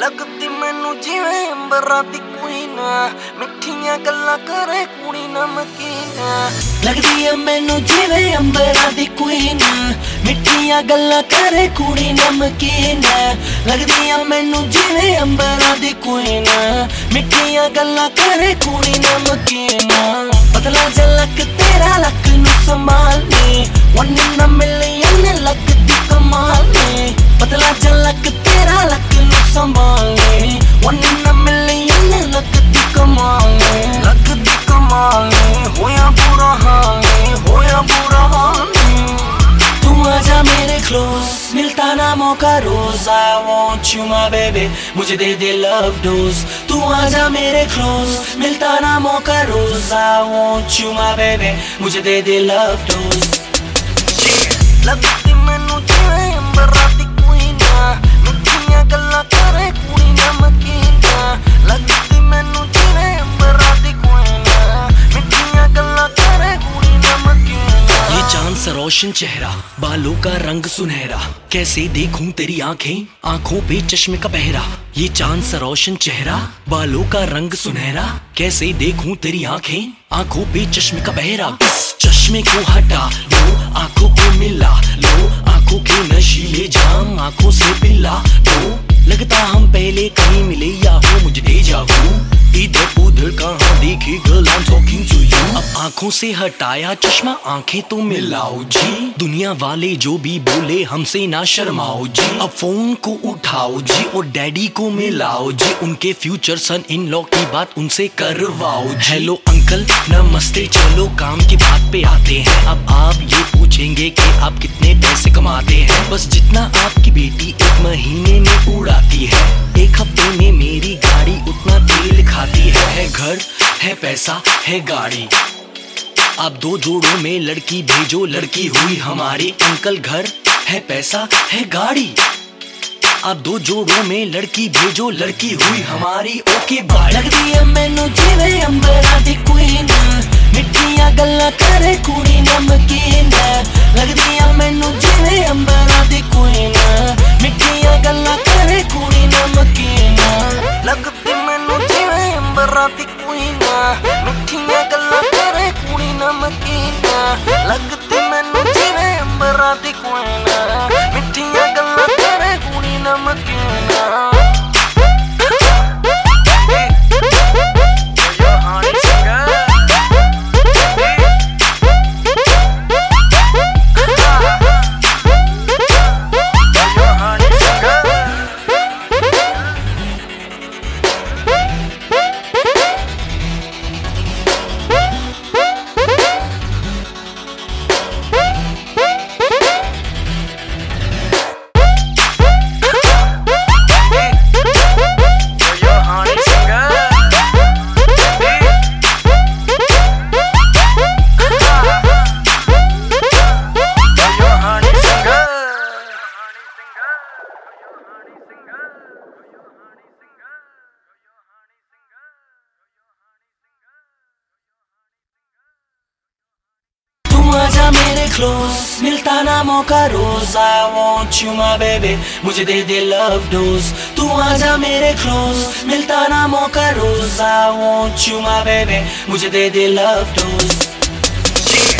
ਲੱਗਦੀ ਮੈਨੂੰ ਜਿਵੇਂ ਅੰਬਰਾਂ ਦੀ ਕੁਈਨ ਮਿੱਠੀਆਂ ਗੱਲਾਂ ਕਰੇ ਕੁੜੀ ਨਮਕੀਨ ਲੱਗਦੀ ਐ ਮੈਨੂੰ ਜਿਵੇਂ ਅੰਬਰਾਂ ਦੀ ਕੁਈਨ ਮਿੱਠੀਆਂ ਗੱਲਾਂ ਕਰੇ ਕੁੜੀ ਨਮਕੀਨ ਲੱਗਦੀ ਐ ਮੈਨੂੰ ਜਿਵੇਂ ਅੰਬਰਾਂ ਦੀ ਕੁਈਨ ਮਿੱਠੀਆਂ ਗੱਲਾਂ ਕਰੇ ਕੁੜੀ ਨਮਕੀਨ ਪਤਲਾ ਜਲਕ ਤੇਰਾ ਲੱਕ ਨੂੰ ਸੰਭਾਲਨੀ ਵਨ ਇਨ ਅ ਮਿਲੀਅਨ ਲੱਗਦੀ ਕਮਾਲ ਨੇ। ਪਤਲਾ ਜਲਕ संभालने वन इन अ मिलियन लगदी कमाने लगदी कमाने होया बुरा हालने होया बुरा हालने तू आजा मेरे क्लोज मिलता ना मौका रोज I want you my baby मुझे दे दे लव डोज तू आजा मेरे क्लोज मिलता ना मौका रोज I want you my baby मुझे दे दे लव डोज लगती मैनू जाए अंबर राती कोई ना। मिठियाँ गल्लां रोशन चेहरा, बालों का रंग सुनहरा। कैसे देखूँ तेरी आँखें? आँखों पे चश्मे का पहरा। ये चाँद सा रोशन चेहरा, बालों का रंग सुनहरा। कैसे देखूँ तेरी आँखें? आँखों पे चश्मे का पहरा। चश्मे को हटा, लो, आँखों को मिला। लो, आँखों के नशीले जाम, आँखों से पिला। दो लगता हम पहले कहीं मिले या हो मुझे दे इधर उधर कहाँ देखी गर्ल अब आँखों से हटाया चश्मा, आँखें तो मिलाओ जी। दुनिया वाले जो भी बोले, हमसे ना शर्माओ जी। अब फ़ोन को उठाओ जी और डैडी को मिलाओ जी। उनके फ्यूचर सन इन लॉ की बात उनसे करवाओ हेलो अंकल, नमस्ते, चलो काम की बात पे आते हैं। अब आप ये पूछेंगे कि आप कितने पैसे कमाते हैं। बस जितना आपकी बेटी एक महीने में उड़ाती है। एक हफ़्ते पैसा है गाड़ी? अब दो जोड़ों में लड़की भेजो, लड़की हुई हमारी। अंकल घर है, पैसा है गाड़ी। अब दो जोड़ों में लड़की भेजो, लड़की हुई हमारी। ओके बाय करे कुड़ी नमकीन। लगदी मैनू जिवें दी Yeah. क्लोज मिलता ना मौका रोज I want you my baby मुझे दे दे लव डोज तू आजा मेरे क्लोज मिलता ना मौका रोज I want you my baby मुझे दे दे लव डोज